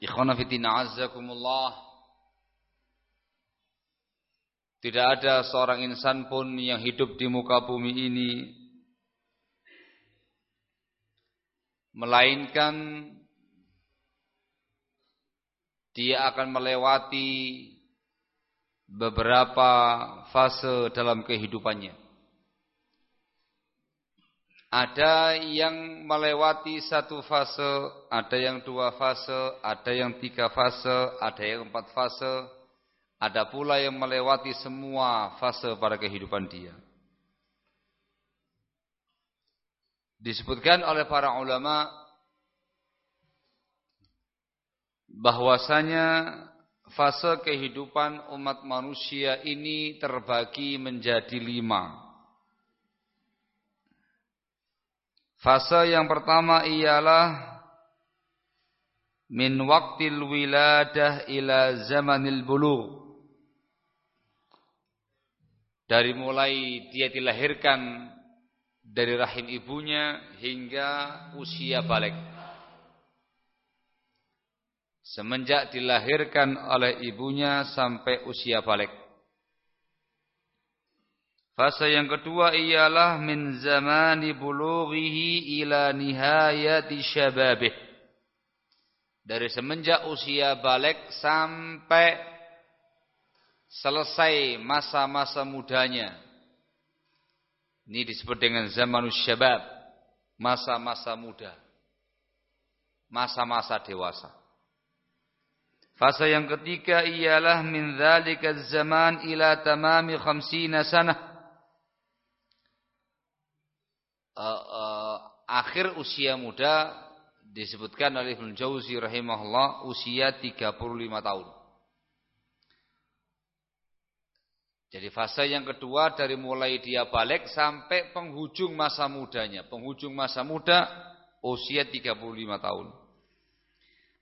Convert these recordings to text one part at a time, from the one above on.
Ikhwana fitina. Tidak ada seorang insan pun yang hidup di muka bumi ini melainkan dia akan melewati beberapa fase dalam kehidupannya. Ada yang melewati satu fase, ada yang dua fase, ada yang tiga fase, ada yang empat fase, ada pula yang melewati semua fase pada kehidupan dia. Disebutkan oleh para ulama bahwasanya fase kehidupan umat manusia ini terbagi menjadi lima. Fase yang pertama ialah min waktil wiladah ila zamanil bulu. Dari mulai dia dilahirkan dari rahim ibunya hingga usia balik. Semenjak dilahirkan oleh ibunya sampai usia balik. Fase yang kedua ialah min zamani bulughihi ila nihayati syababih. Dari semenjak usia balik sampai selesai masa-masa mudanya. Ini disebut dengan zamanus syabab, masa-masa muda. Masa-masa dewasa. Fase yang ketiga ialah min dzalika zaman ila tamami khamsina sanah uh, uh, akhir usia muda disebutkan oleh Ibnu Jauzi rahimahullah usia 35 tahun. Jadi fase yang kedua dari mulai dia balik sampai penghujung masa mudanya. Penghujung masa muda usia 35 tahun.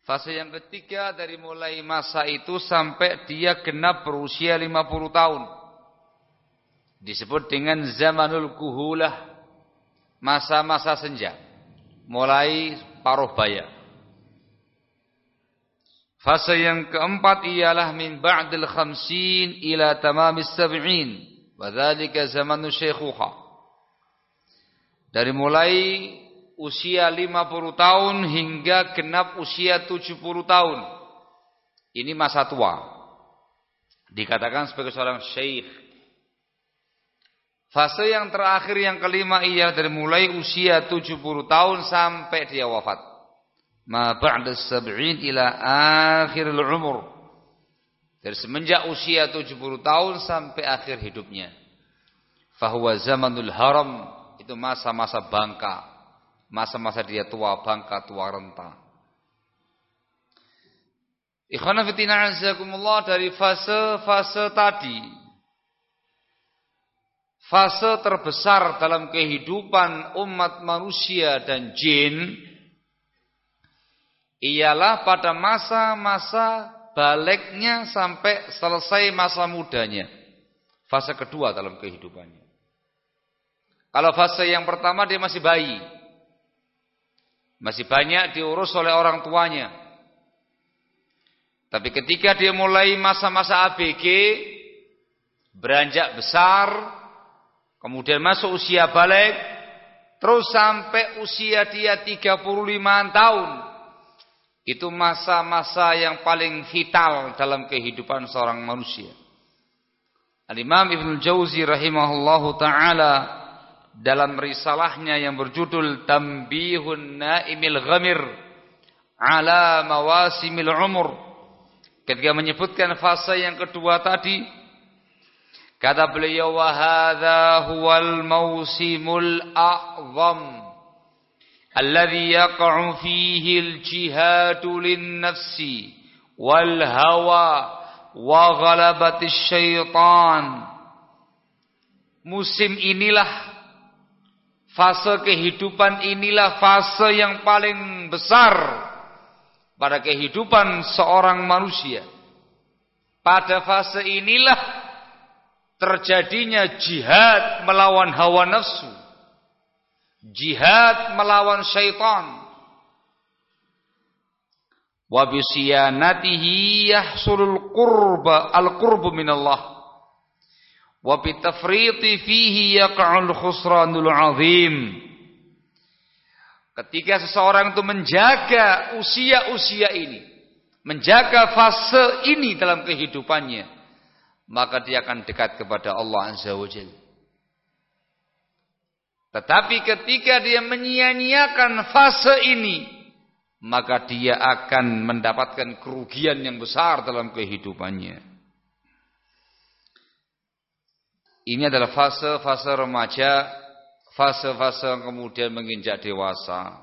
Fase yang ketiga dari mulai masa itu sampai dia genap berusia 50 tahun. Disebut dengan zamanul kuhulah masa-masa senja mulai paruh baya. Fase yang keempat ialah min ba'dil khamsin ila tamamis sab'in wa dzalika zamanu syaikhuha dari mulai usia 50 tahun hingga genap usia 70 tahun. Ini masa tua. Dikatakan sebagai seorang syekh Fase yang terakhir yang kelima ia dari mulai usia 70 tahun sampai dia wafat. Ma ba'da sab'in ila akhiril umur. Dari semenjak usia 70 tahun sampai akhir hidupnya. Fahuwa zamanul haram. Itu masa-masa bangka. Masa-masa dia tua bangka, tua renta. Ikhwana azakumullah dari fase-fase tadi fase terbesar dalam kehidupan umat manusia dan jin ialah pada masa-masa baliknya sampai selesai masa mudanya. Fase kedua dalam kehidupannya. Kalau fase yang pertama dia masih bayi. Masih banyak diurus oleh orang tuanya. Tapi ketika dia mulai masa-masa ABG, beranjak besar, Kemudian masuk usia balik. Terus sampai usia dia 35 tahun. Itu masa-masa yang paling vital dalam kehidupan seorang manusia. Al-Imam Ibn Jauzi rahimahullahu ta'ala dalam risalahnya yang berjudul Tambihun Naimil Ghamir ala Mawasimil Umur ketika menyebutkan fase yang kedua tadi Kata beliau wa hadha huwal mausimul a'zam alladhi yaqa'u fihi al-jihadu lin-nafsi wal hawa wa ghalabatis syaitan. Musim inilah fase kehidupan inilah fase yang paling besar pada kehidupan seorang manusia. Pada fase inilah terjadinya jihad melawan hawa nafsu. Jihad melawan syaitan. Wa bisiyanatihi yahsulul qurba al-qurbu minallah. Wa bitafriti fihi yaqa'ul khusranul azim. Ketika seseorang itu menjaga usia-usia ini, menjaga fase ini dalam kehidupannya, maka dia akan dekat kepada Allah Azza wa Jalla. Tetapi ketika dia menyia-nyiakan fase ini, maka dia akan mendapatkan kerugian yang besar dalam kehidupannya. Ini adalah fase-fase remaja fase-fase kemudian menginjak dewasa.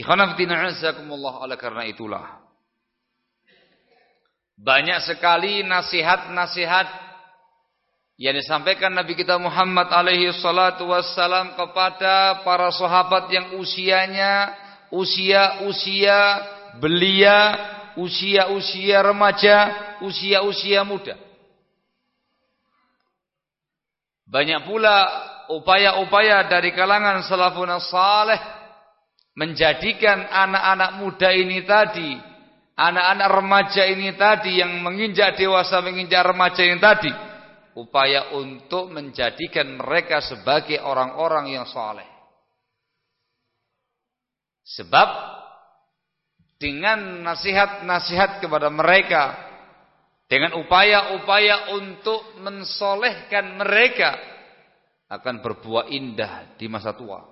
Ikhwanafdina azakumullah oleh karena itulah. Banyak sekali nasihat-nasihat yang disampaikan Nabi kita Muhammad alaihi salatu wassalam kepada para sahabat yang usianya usia-usia belia, usia-usia remaja, usia-usia muda. Banyak pula upaya-upaya dari kalangan salafun saleh menjadikan anak-anak muda ini tadi, anak-anak remaja ini tadi yang menginjak dewasa, menginjak remaja ini tadi, upaya untuk menjadikan mereka sebagai orang-orang yang saleh. Sebab dengan nasihat-nasihat kepada mereka dengan upaya-upaya untuk mensolehkan mereka akan berbuah indah di masa tua.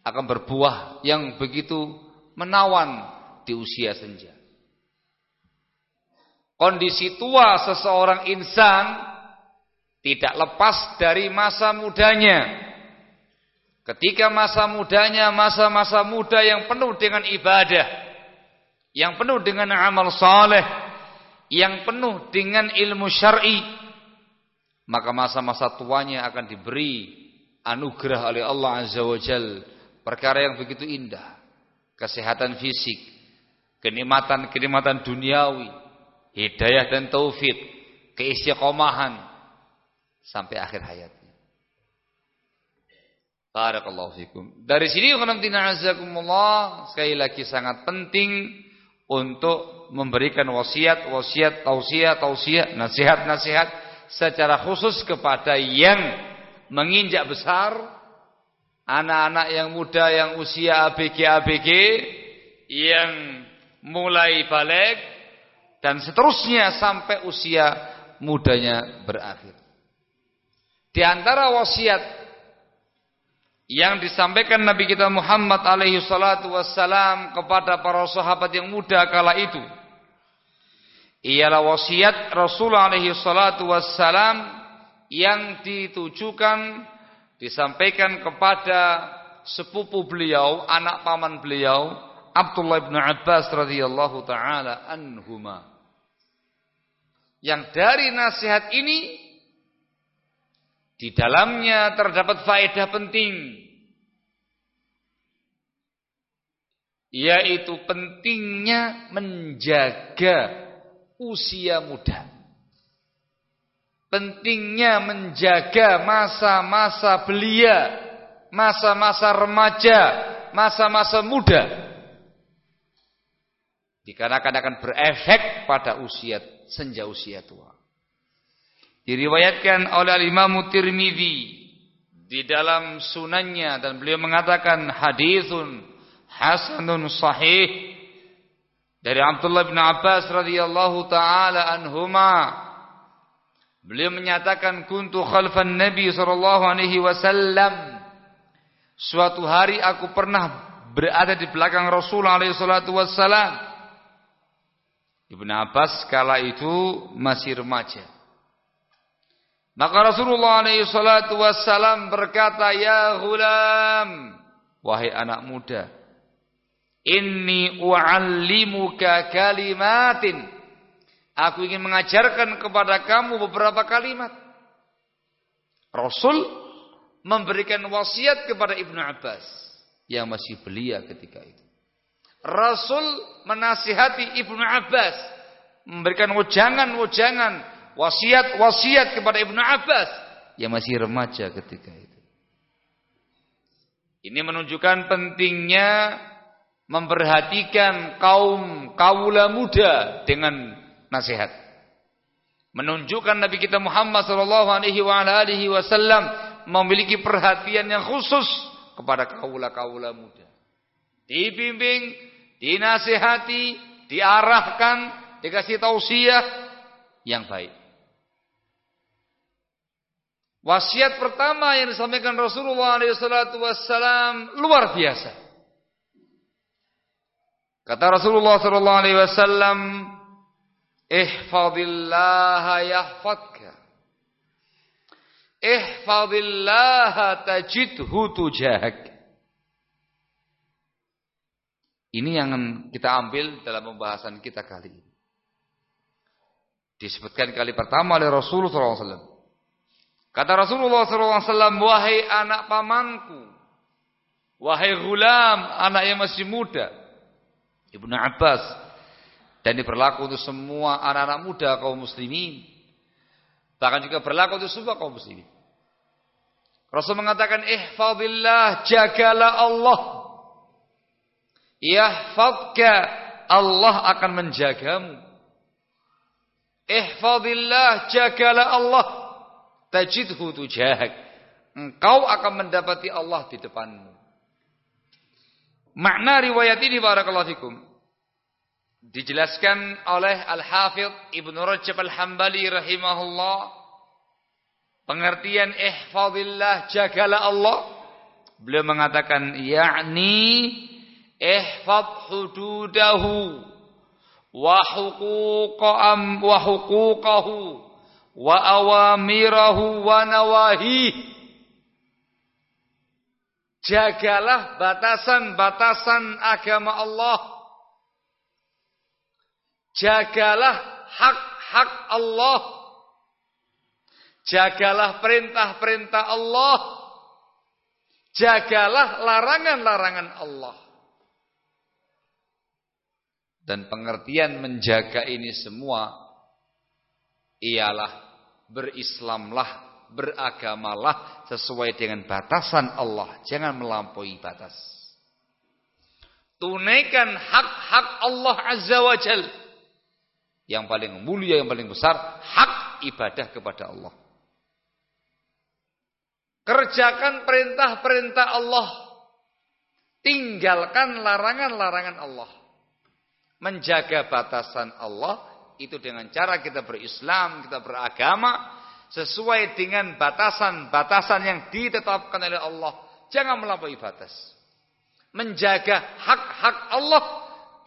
Akan berbuah yang begitu menawan di usia senja. Kondisi tua seseorang insan tidak lepas dari masa mudanya. Ketika masa mudanya masa-masa muda yang penuh dengan ibadah, yang penuh dengan amal saleh, yang penuh dengan ilmu syar'i maka masa-masa tuanya akan diberi anugerah oleh Allah Azza wa Jal perkara yang begitu indah kesehatan fisik kenikmatan-kenikmatan duniawi. Hidayah dan taufik keistiqomahan. Sampai akhir hayatnya. Barakallahu fikum. Dari sini azakumullah sekali lagi sangat penting untuk memberikan wasiat, wasiat, tausiah, tausiah, nasihat, nasihat secara khusus kepada yang menginjak besar, anak-anak yang muda yang usia ABG ABG, yang mulai balik dan seterusnya sampai usia mudanya berakhir. Di antara wasiat yang disampaikan Nabi kita Muhammad alaihi salatu wassalam kepada para sahabat yang muda kala itu ialah wasiat Rasul alaihi salatu wassalam yang ditujukan disampaikan kepada sepupu beliau, anak paman beliau, Abdullah bin Abbas radhiyallahu taala anhuma. Yang dari nasihat ini di dalamnya terdapat faedah penting. Yaitu pentingnya menjaga usia muda. Pentingnya menjaga masa-masa belia, masa-masa remaja, masa-masa muda. Dikarenakan akan berefek pada usia senja usia tua. Diriwayatkan oleh Imam Tirmidzi di dalam sunannya dan beliau mengatakan hadithun hasanun sahih. Dari Abdullah bin Abbas radhiyallahu taala anhuma beliau menyatakan kuntu khalfan nabi sallallahu alaihi wasallam. Suatu hari aku pernah berada di belakang Rasul alaihi salatu wasallam Ibnu Abbas kala itu masih remaja maka Rasulullah SAW berkata, Ya ghulam, wahai anak muda, Inni u'allimuka kalimatin. Aku ingin mengajarkan kepada kamu beberapa kalimat. Rasul memberikan wasiat kepada Ibnu Abbas yang masih belia ketika itu. Rasul menasihati Ibnu Abbas memberikan wajangan-wajangan wasiat-wasiat kepada Ibnu Abbas yang masih remaja ketika itu. Ini menunjukkan pentingnya memperhatikan kaum kaula muda dengan nasihat. Menunjukkan Nabi kita Muhammad sallallahu alaihi wasallam memiliki perhatian yang khusus kepada kaula-kaula muda. Dibimbing, dinasihati, diarahkan, dikasih tausiah yang baik. Wasiat pertama yang disampaikan Rasulullah SAW luar biasa. Kata Rasulullah SAW, "Ihfadillah yahfadka." Ihfadillah tajidhu tujahak. Ini yang kita ambil dalam pembahasan kita kali ini. Disebutkan kali pertama oleh Rasulullah SAW. Kata Rasulullah SAW, wahai anak pamanku, wahai gulam, anak yang masih muda, Ibnu Abbas, dan diberlaku untuk semua anak-anak muda kaum muslimin. Bahkan juga berlaku untuk semua kaum muslimin. Rasul mengatakan, ihfadillah, jagalah Allah. Yahfadka, Allah akan menjagamu. Ihfadillah, jagalah Allah tajidhu tujahak. Engkau akan mendapati Allah di depanmu. Makna riwayat ini barakallahu fikum dijelaskan oleh Al-Hafidh Ibnu Rajab Al-Hambali rahimahullah pengertian ihfazillah jagalah Allah beliau mengatakan yakni ihfaz hududahu wa wa huquqahu wa awamirahu wa nawahi Jagalah batasan-batasan agama Allah. Jagalah hak-hak Allah. Jagalah perintah-perintah Allah. Jagalah larangan-larangan Allah. Dan pengertian menjaga ini semua ialah berislamlah, beragamalah sesuai dengan batasan Allah. Jangan melampaui batas. Tunaikan hak-hak Allah Azza wa Jal. Yang paling mulia, yang paling besar, hak ibadah kepada Allah. Kerjakan perintah-perintah Allah. Tinggalkan larangan-larangan Allah. Menjaga batasan Allah itu dengan cara kita berislam, kita beragama sesuai dengan batasan-batasan yang ditetapkan oleh Allah. Jangan melampaui batas. Menjaga hak-hak Allah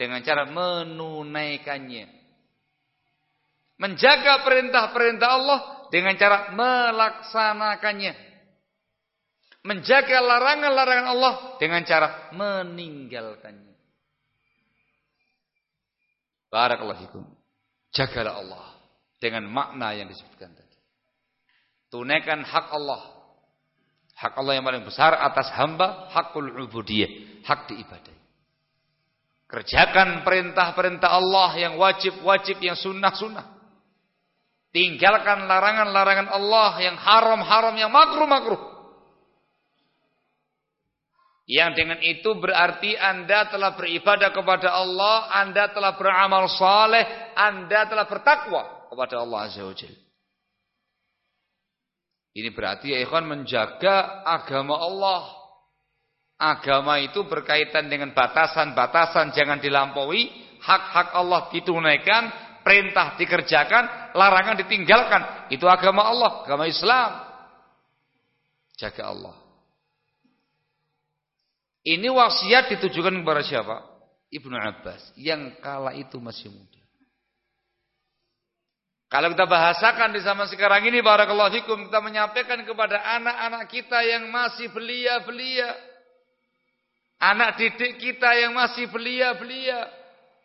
dengan cara menunaikannya. Menjaga perintah-perintah Allah dengan cara melaksanakannya. Menjaga larangan-larangan Allah dengan cara meninggalkannya. Barakallahu fikum. Jagalah Allah dengan makna yang disebutkan tadi. Tunaikan hak Allah. Hak Allah yang paling besar atas hamba, hakul ubudiyah, hak diibadahi. Kerjakan perintah-perintah Allah yang wajib-wajib, yang sunnah-sunnah. Tinggalkan larangan-larangan Allah yang haram-haram, yang makruh-makruh. Yang dengan itu berarti Anda telah beribadah kepada Allah, Anda telah beramal saleh, Anda telah bertakwa kepada Allah Azza wa Ini berarti ya ikhwan menjaga agama Allah. Agama itu berkaitan dengan batasan-batasan jangan dilampaui, hak-hak Allah ditunaikan, perintah dikerjakan, larangan ditinggalkan. Itu agama Allah, agama Islam. Jaga Allah. Ini wasiat ditujukan kepada siapa? Ibnu Abbas yang kala itu masih muda. Kalau kita bahasakan di zaman sekarang ini barakallahu fikum kita menyampaikan kepada anak-anak kita yang masih belia-belia Anak didik kita yang masih belia-belia.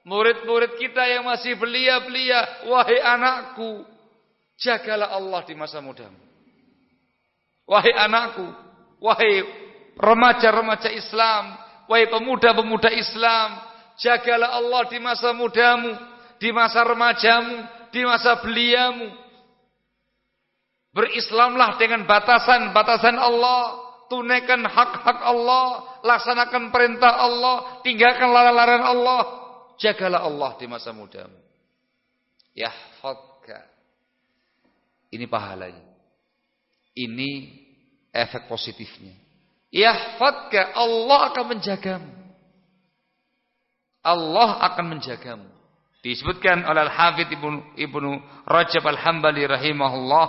Murid-murid kita yang masih belia-belia. Wahai anakku. Jagalah Allah di masa mudamu. Wahai anakku. Wahai remaja-remaja Islam. Wahai pemuda-pemuda Islam. Jagalah Allah di masa mudamu. Di masa remajamu. Di masa beliamu. Berislamlah dengan batasan-batasan Allah tunaikan hak-hak Allah, laksanakan perintah Allah, tinggalkan larangan Allah, jagalah Allah di masa mudamu. Yahfadka. Ini pahalanya. Ini efek positifnya. Yahfadka, Allah akan menjagamu. Allah akan menjagamu. Disebutkan oleh Al-Hafidh Ibnu, Ibnu Rajab Al-Hambali rahimahullah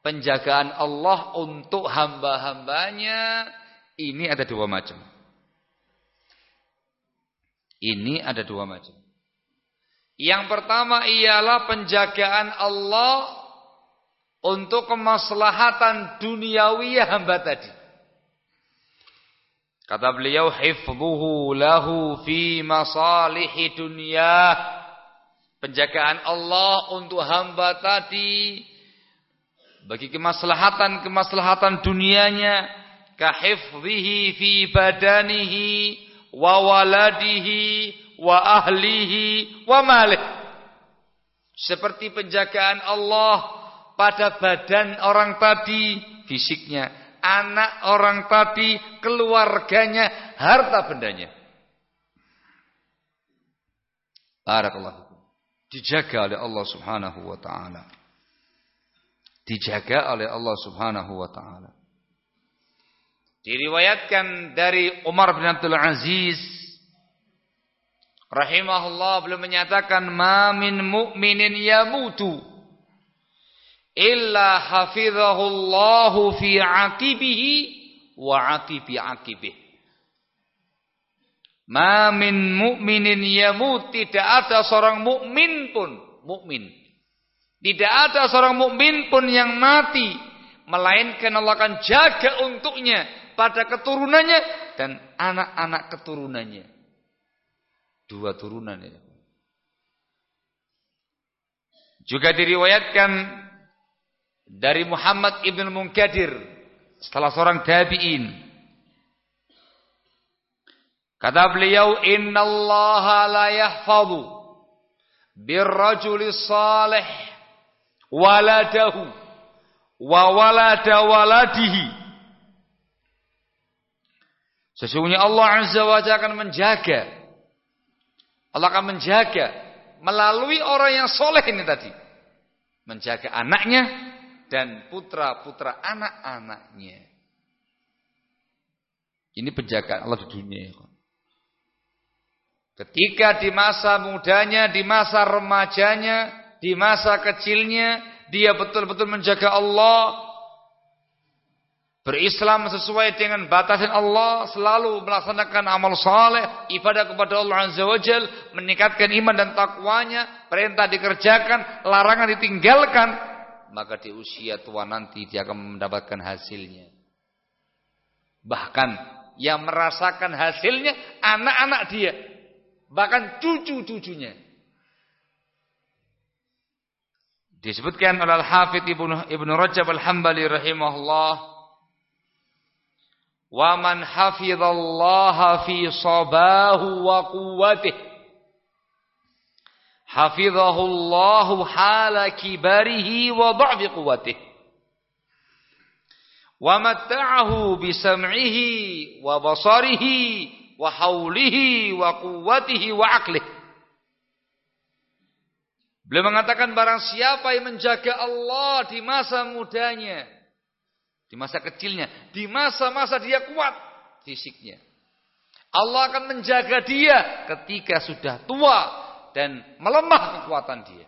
penjagaan Allah untuk hamba-hambanya ini ada dua macam. Ini ada dua macam. Yang pertama ialah penjagaan Allah untuk kemaslahatan duniawi hamba tadi. Kata beliau hifdhuhu lahu fi masalihi dunia. Penjagaan Allah untuk hamba tadi bagi kemaslahatan-kemaslahatan dunianya kahifdhihi fi badanihi wa waladihi wa ahlihi wa malih seperti penjagaan Allah pada badan orang tadi fisiknya anak orang tadi keluarganya harta bendanya. Barakallahu dijaga oleh Allah Subhanahu wa taala. Dijaga oleh Allah Subhanahu wa taala. Diriwayatkan dari Umar bin Abdul Aziz. Rahimahullah beliau menyatakan ma min mu'minin yamutu illa hafizahullahu fi aqibihi wa aqibi aqibih. Ma min mu'minin yamut tidak ada seorang mukmin pun mukmin tidak ada seorang mukmin pun yang mati melainkan Allah akan jaga untuknya pada keturunannya dan anak-anak keturunannya. Dua turunan ya. Juga diriwayatkan dari Muhammad ibn Munkadir setelah seorang tabi'in. Kata beliau, "Inna Allah la yahfadhu birrajuli salih waladahu wa walada waladihi. Sesungguhnya Allah Azza wa Jalla akan menjaga. Allah akan menjaga melalui orang yang soleh ini tadi. Menjaga anaknya dan putra-putra anak-anaknya. Ini penjagaan Allah di dunia. Ketika di masa mudanya, di masa remajanya, di masa kecilnya dia betul-betul menjaga Allah berislam sesuai dengan batasan Allah selalu melaksanakan amal saleh ibadah kepada Allah Azza wa Jal meningkatkan iman dan takwanya perintah dikerjakan larangan ditinggalkan maka di usia tua nanti dia akan mendapatkan hasilnya. Bahkan yang merasakan hasilnya anak-anak dia bahkan cucu-cucunya. Disebutkan oleh Al-Hafidh Ibnu Ibnu Rajab Al-Hambali rahimahullah wa man hafizallaha fi sabahu wa quwwatihi hafizahu Allah hala kibarihi wa dha'fi quwwatihi wa matta'ahu bi sam'ihi wa basarihi wa haulihi wa quwwatihi wa aqlihi Beliau mengatakan barang siapa yang menjaga Allah di masa mudanya, di masa kecilnya, di masa-masa dia kuat fisiknya. Allah akan menjaga dia ketika sudah tua dan melemah kekuatan dia.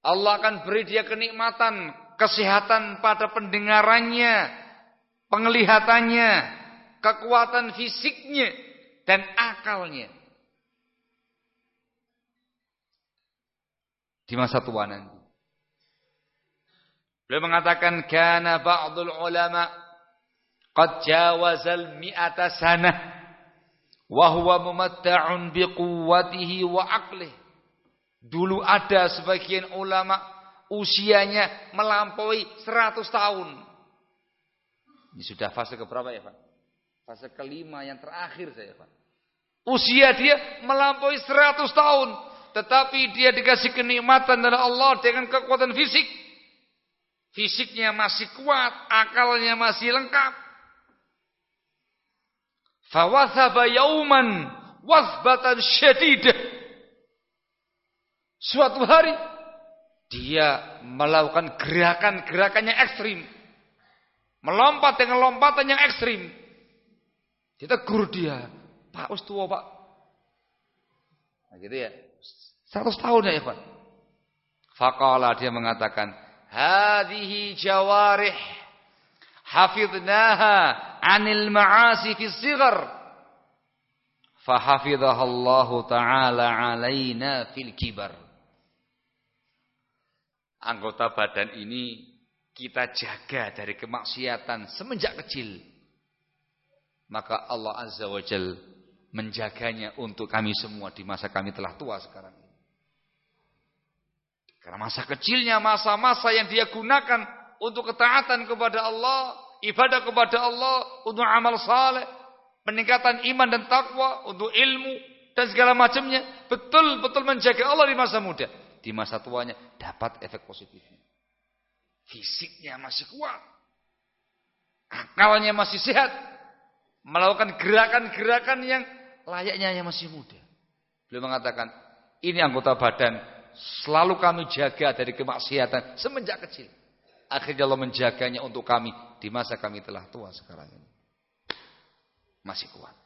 Allah akan beri dia kenikmatan, kesehatan pada pendengarannya, penglihatannya, kekuatan fisiknya dan akalnya. di masa tua nanti. Beliau mengatakan kana ba'dul ulama qad jawazal mi'ata sanah wa huwa mumatta'un biquwwatihi wa aqlih. Dulu ada sebagian ulama usianya melampaui 100 tahun. Ini sudah fase keberapa ya, Pak? Fase kelima yang terakhir saya, Pak. Usia dia melampaui 100 tahun, tetapi dia dikasih kenikmatan dari Allah dengan kekuatan fisik. Fisiknya masih kuat, akalnya masih lengkap. Fawathaba yauman wasbatan syadidah. Suatu hari dia melakukan gerakan-gerakan yang ekstrim. Melompat dengan lompatan yang ekstrim. Ditegur dia. Pak us tua pak. Nah gitu ya. 100 tahun ya Ikhwan. Faqala dia mengatakan. Hadihi jawarih. Hafidnaha anil ma'asi fi sigar. Fahafidhahallahu ta'ala alaina fil kibar. Anggota badan ini kita jaga dari kemaksiatan semenjak kecil. Maka Allah Azza wa Jal menjaganya untuk kami semua di masa kami telah tua sekarang. Karena masa kecilnya masa-masa yang dia gunakan untuk ketaatan kepada Allah, ibadah kepada Allah, untuk amal saleh, peningkatan iman dan takwa, untuk ilmu dan segala macamnya, betul-betul menjaga Allah di masa muda. Di masa tuanya dapat efek positifnya. Fisiknya masih kuat. Akalnya masih sehat. Melakukan gerakan-gerakan yang layaknya yang masih muda. Beliau mengatakan, ini anggota badan selalu kami jaga dari kemaksiatan semenjak kecil. Akhirnya Allah menjaganya untuk kami di masa kami telah tua sekarang ini. Masih kuat.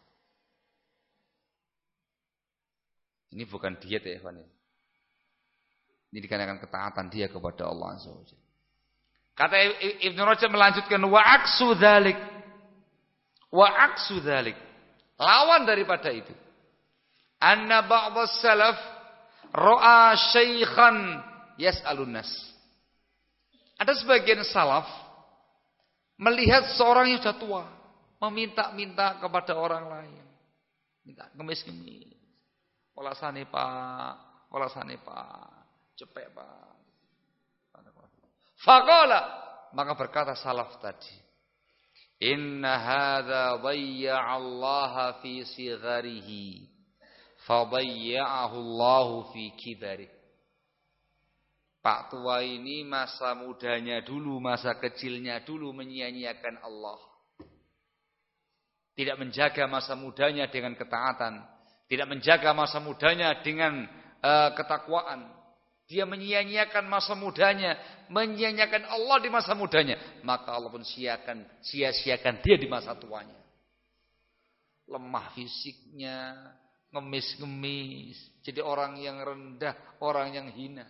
Ini bukan diet ya, Ikhwan. Ini dikarenakan ketaatan dia kepada Allah Azza Kata Ibn Rajab melanjutkan wa aksu dzalik. Wa aksu dzalik. Lawan daripada itu. Anna ba'd salaf ra'a syaikhan yas'alun nas. Ada sebagian salaf melihat seorang yang sudah tua meminta-minta kepada orang lain. Minta ngemis-ngemis. Kolasane Pak, kolasane Pak, cepet Pak. Faqala maka berkata salaf tadi Inna hadza dhayya'a Allah fi sigharihi fadayya'ahu Allah fi kibari Pak tua ini masa mudanya dulu, masa kecilnya dulu menyia-nyiakan Allah. Tidak menjaga masa mudanya dengan ketaatan, tidak menjaga masa mudanya dengan uh, ketakwaan, dia menyia-nyiakan masa mudanya, menyia-nyiakan Allah di masa mudanya, maka Allah pun siakan, sia-siakan dia di masa tuanya. Lemah fisiknya, ngemis-ngemis, jadi orang yang rendah, orang yang hina.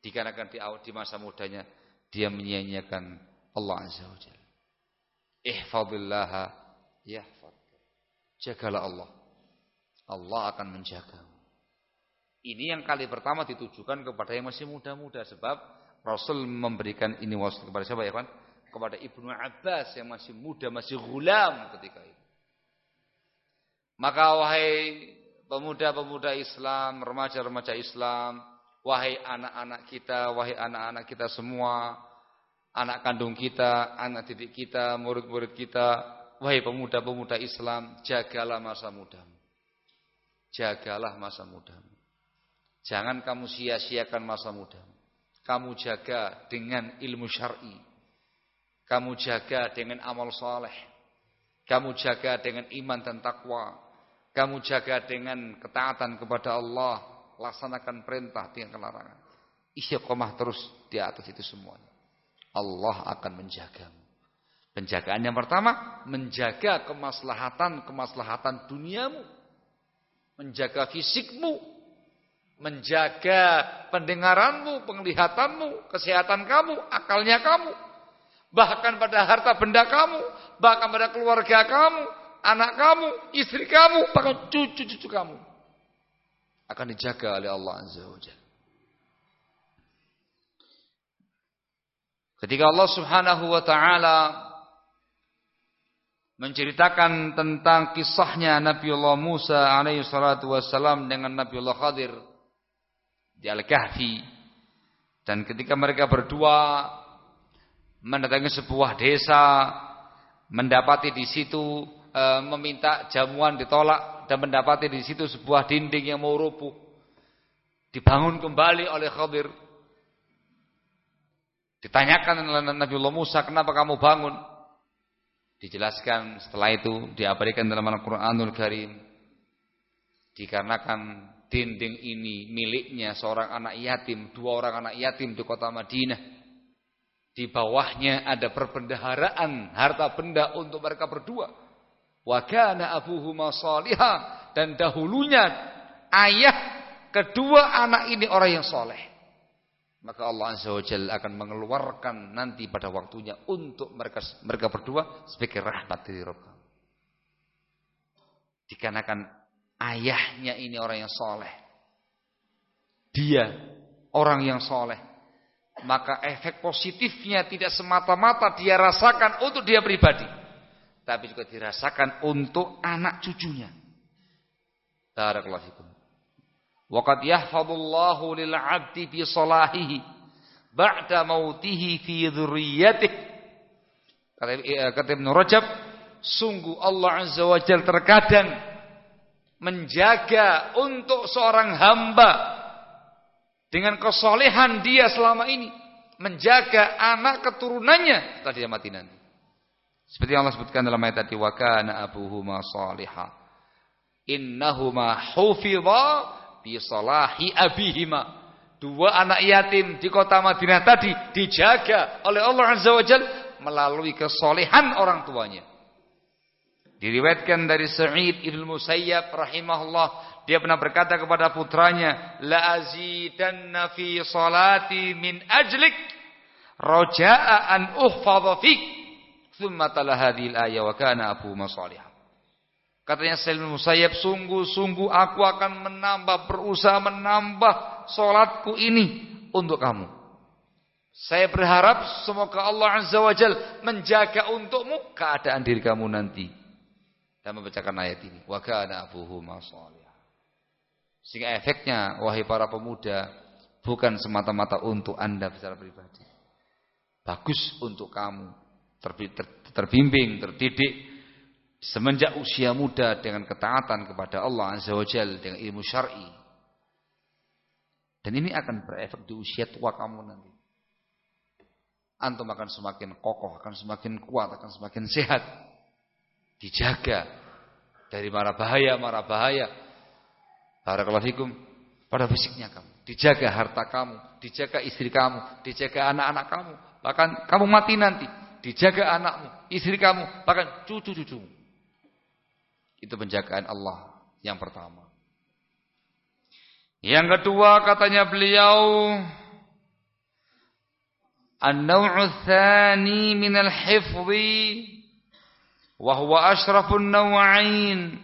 Dikarenakan di, di masa mudanya dia menyia-nyiakan Allah Azza wa Jalla. Ihfadillah yahfad. Jagalah Allah. Allah akan menjagamu. Ini yang kali pertama ditujukan kepada yang masih muda-muda sebab Rasul memberikan ini wasiat kepada siapa ya kan? Kepada Ibnu Abbas yang masih muda, masih gulam ketika itu. Maka wahai pemuda-pemuda Islam, remaja-remaja Islam, wahai anak-anak kita, wahai anak-anak kita semua, anak kandung kita, anak didik kita, murid-murid kita, wahai pemuda-pemuda Islam, jagalah masa mudamu. Jagalah masa mudamu. Jangan kamu sia-siakan masa muda. Kamu jaga dengan ilmu syar'i. Kamu jaga dengan amal saleh. Kamu jaga dengan iman dan takwa. Kamu jaga dengan ketaatan kepada Allah. Laksanakan perintah dengan larangan. Istiqomah terus di atas itu semuanya. Allah akan menjagamu. Penjagaan yang pertama, menjaga kemaslahatan-kemaslahatan duniamu. Menjaga fisikmu, menjaga pendengaranmu, penglihatanmu, kesehatan kamu, akalnya kamu. Bahkan pada harta benda kamu, bahkan pada keluarga kamu, anak kamu, istri kamu, bahkan cucu-cucu kamu. Akan dijaga oleh Allah Azza wa Jalla. Ketika Allah Subhanahu wa taala menceritakan tentang kisahnya Nabiullah Musa alaihi salatu wassalam dengan Nabiullah Khadir di Al-Kahfi dan ketika mereka berdua mendatangi sebuah desa mendapati di situ e, meminta jamuan ditolak dan mendapati di situ sebuah dinding yang mau rubuh dibangun kembali oleh Khadir ditanyakan oleh Nabiullah Musa kenapa kamu bangun Dijelaskan setelah itu diabadikan dalam Al-Qur'anul Karim. Dikarenakan dinding ini miliknya seorang anak yatim, dua orang anak yatim di kota Madinah. Di bawahnya ada perbendaharaan harta benda untuk mereka berdua. Wa kana abuhuma dan dahulunya ayah kedua anak ini orang yang soleh maka Allah Azza wa Jalla akan mengeluarkan nanti pada waktunya untuk mereka mereka berdua sebagai rahmat dari Rabb. Dikarenakan ayahnya ini orang yang soleh. Dia orang yang soleh. Maka efek positifnya tidak semata-mata dia rasakan untuk dia pribadi. Tapi juga dirasakan untuk anak cucunya. Barakallahu fikum. Waqad yahfadullahu lil 'abdi fi salahihi ba'da mautihi fi dzurriyyatihi. Kata, eh, kata Ibn Rajab, sungguh Allah Azza wa Jalla terkadang menjaga untuk seorang hamba dengan kesolehan dia selama ini menjaga anak keturunannya setelah dia mati nanti. Seperti yang Allah sebutkan dalam ayat tadi wa kana abuhuma salihah. Innahuma hufidha bi salahi abihima. Dua anak yatim di kota Madinah tadi dijaga oleh Allah Azza wa Jal melalui kesolehan orang tuanya. Diriwayatkan dari Sa'id Ibn Musayyab rahimahullah dia pernah berkata kepada putranya la azidanna fi salati min ajlik raja'a an uhfadha fik thumma tala hadhil ayat wa kana abu masalihah Katanya Salim Musayyab, sungguh-sungguh aku akan menambah, berusaha menambah solatku ini untuk kamu. Saya berharap semoga Allah Azza wa Jal menjaga untukmu keadaan diri kamu nanti. Dan membacakan ayat ini. Wa kana abuhu Sehingga efeknya, wahai para pemuda, bukan semata-mata untuk anda secara pribadi. Bagus untuk kamu. Terbimbing, terdidik, semenjak usia muda dengan ketaatan kepada Allah Azza wa Jal dengan ilmu syar'i. Dan ini akan berefek di usia tua kamu nanti. Antum akan semakin kokoh, akan semakin kuat, akan semakin sehat. Dijaga dari marah bahaya, marah bahaya. Barakallahu fikum pada fisiknya kamu. Dijaga harta kamu, dijaga istri kamu, dijaga anak-anak kamu. Bahkan kamu mati nanti, dijaga anakmu, istri kamu, bahkan cucu-cucumu. Itu penjagaan Allah yang pertama. Yang kedua katanya beliau An-naw'u tsani min al-hifdhi wa huwa ashrafun naw'ain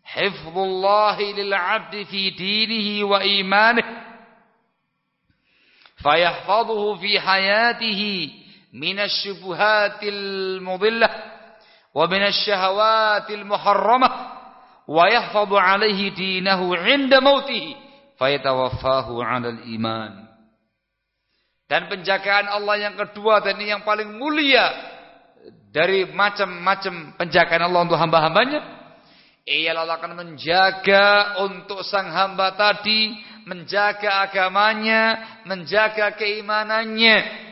hifdhullah lil 'abdi fi dinihi wa imanihi fayahfazuhu fi hayatihi من الشبهات wa ومن الشهوات المحرمة ويحفظ عليه دينه عند موته فيتوفاه على الإيمان Dan penjagaan Allah yang kedua dan ini yang paling mulia dari macam-macam penjagaan Allah untuk hamba-hambanya ialah Allah akan menjaga untuk sang hamba tadi menjaga agamanya, menjaga keimanannya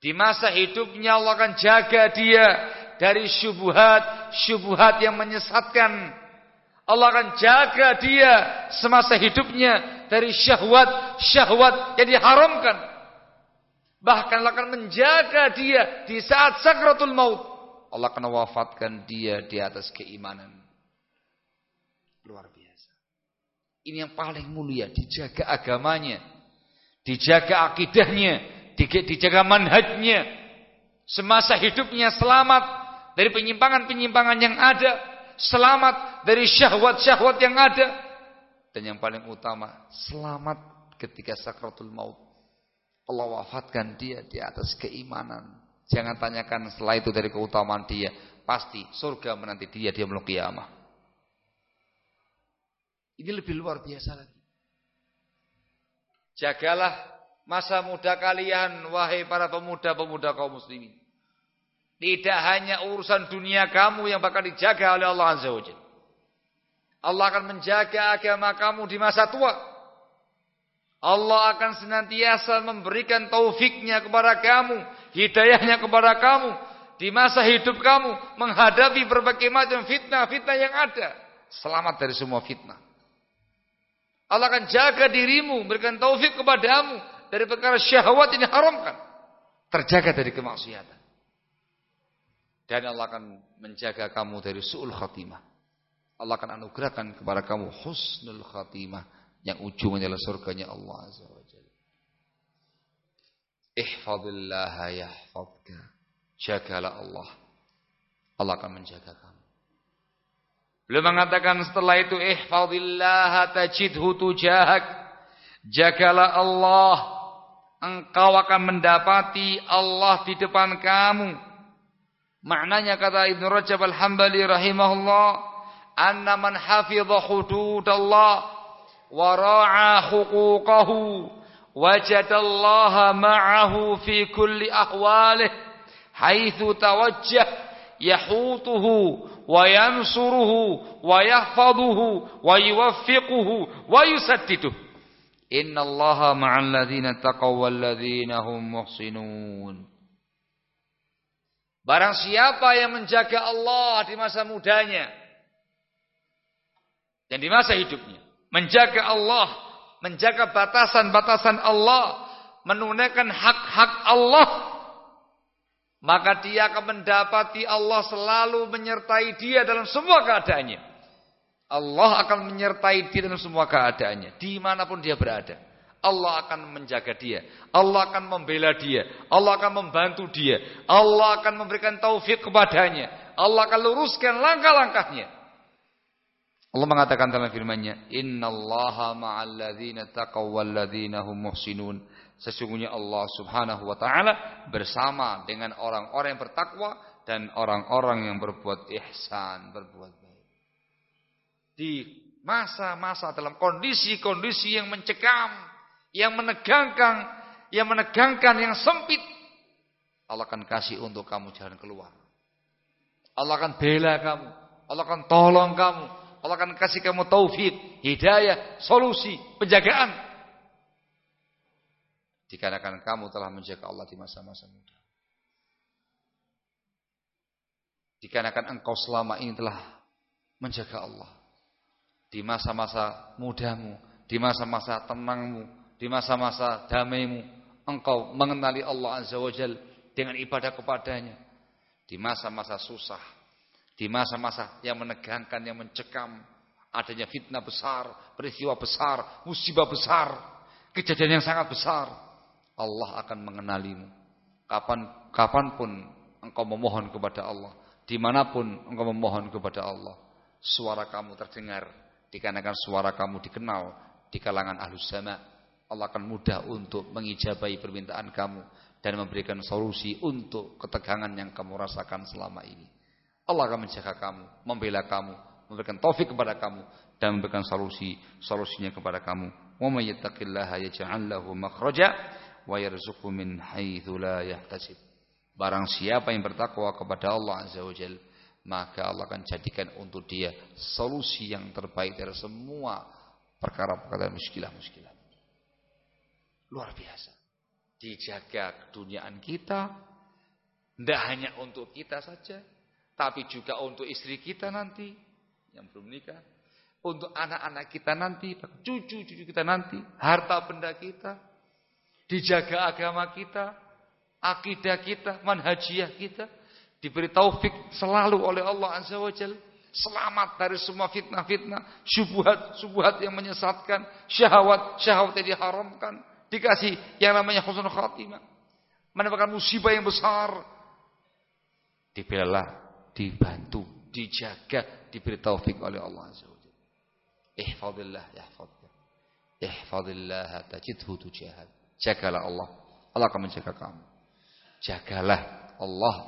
di masa hidupnya Allah akan jaga dia dari syubuhat, syubuhat yang menyesatkan. Allah akan jaga dia semasa hidupnya dari syahwat, syahwat yang diharamkan. Bahkan Allah akan menjaga dia di saat sakratul maut. Allah akan wafatkan dia di atas keimanan. Luar biasa. Ini yang paling mulia, dijaga agamanya, dijaga akidahnya, dijaga manhajnya. Semasa hidupnya selamat dari penyimpangan-penyimpangan yang ada, selamat dari syahwat-syahwat yang ada, dan yang paling utama, selamat ketika sakratul maut. Allah wafatkan dia di atas keimanan. Jangan tanyakan setelah itu dari keutamaan dia. pasti surga menanti dia dia meluk kiamah. Ini lebih luar biasa lagi. Jagalah masa muda kalian wahai para pemuda-pemuda kaum muslimin. Tidak hanya urusan dunia kamu yang bakal dijaga oleh Allah Azza wa Allah akan menjaga agama kamu di masa tua. Allah akan senantiasa memberikan taufiknya kepada kamu, hidayahnya kepada kamu di masa hidup kamu menghadapi berbagai macam fitnah-fitnah yang ada. Selamat dari semua fitnah. Allah akan jaga dirimu, berikan taufik kepadamu dari perkara syahwat ini haramkan. Terjaga dari kemaksiatan. Dan Allah akan menjaga kamu dari su'ul khatimah. Allah akan anugerahkan kepada kamu husnul khatimah yang ujungnya adalah surganya Allah Azza wa Jalla. Ihfadillah yahfadka. Jagalah Allah. Allah akan menjaga kamu. Beliau mengatakan setelah itu ihfadillah tajidhu tujahak. Jagalah Allah. Engkau akan mendapati Allah di depan kamu. Maknanya kata Ibn Rajab Al-Hambali rahimahullah. Anna man hafidha hududallah. Wa ra'a huquqahu. Wajadallaha ma'ahu fi kulli ahwalih haitsu tawajjah yahutuhu wa yansuruhu wa yahfaduhu innallaha ma'al ladzina taqaw wal ladzina hum muhsinun Barang siapa yang menjaga Allah di masa mudanya dan di masa hidupnya, menjaga Allah, menjaga batasan-batasan Allah, menunaikan hak-hak Allah maka dia akan mendapati Allah selalu menyertai dia dalam semua keadaannya. Allah akan menyertai dia dalam semua keadaannya, di mana pun dia berada. Allah akan menjaga dia, Allah akan membela dia, Allah akan membantu dia, Allah akan memberikan taufik kepadanya, Allah akan luruskan langkah-langkahnya. Allah mengatakan dalam firman-Nya, "Innallaha ma'al ladzina taqaw wal ladzina hum muhsinun." Sesungguhnya Allah subhanahu wa ta'ala bersama dengan orang-orang yang bertakwa dan orang-orang yang berbuat ihsan, berbuat. Di masa-masa dalam kondisi-kondisi yang mencekam, yang menegangkan, yang menegangkan, yang sempit, Allah akan kasih untuk kamu jalan keluar. Allah akan bela kamu, Allah akan tolong kamu, Allah akan kasih kamu taufik, hidayah, solusi, penjagaan. Dikarenakan kamu telah menjaga Allah di masa-masa muda. Dikarenakan engkau selama ini telah menjaga Allah di masa-masa mudamu, di masa-masa tenangmu, di masa-masa damaimu, engkau mengenali Allah Azza wa Jal dengan ibadah kepadanya di masa-masa susah, di masa-masa yang menegangkan, yang mencekam, adanya fitnah besar, peristiwa besar, musibah besar, kejadian yang sangat besar. Allah akan mengenalimu. Kapan kapan pun engkau memohon kepada Allah, di mana pun engkau memohon kepada Allah, suara kamu terdengar, dikarenakan suara kamu dikenal di kalangan ahlus sama. Allah akan mudah untuk mengijabai permintaan kamu dan memberikan solusi untuk ketegangan yang kamu rasakan selama ini. Allah akan menjaga kamu, membela kamu, memberikan taufik kepada kamu dan memberikan solusi solusinya kepada kamu. Wa may yattaqillaha yaj'al lahu makhraja wa yarzuqhu min haitsu la yahtasib. Barang siapa yang bertakwa kepada Allah Azza wa Jalla, maka Allah akan jadikan untuk dia solusi yang terbaik dari semua perkara-perkara muskilah-muskilah. Luar biasa. Dijaga keduniaan kita, tidak hanya untuk kita saja, tapi juga untuk istri kita nanti yang belum nikah, untuk anak-anak kita nanti, cucu-cucu kita nanti, harta benda kita, dijaga agama kita, akidah kita, manhajiah kita, diberi taufik selalu oleh Allah Azza wa Jalla. Selamat dari semua fitnah-fitnah, syubhat-syubhat yang menyesatkan, syahwat-syahwat yang diharamkan, dikasih yang namanya husnul khatimah. Mendapatkan musibah yang besar. Dibela, dibantu, dijaga, diberi taufik oleh Allah Azza wa Jalla. Ihfadillah yahfadka. Ihfadillah tajidhu tujahad. Jagalah Allah. Allah akan menjaga kamu. Jagalah Allah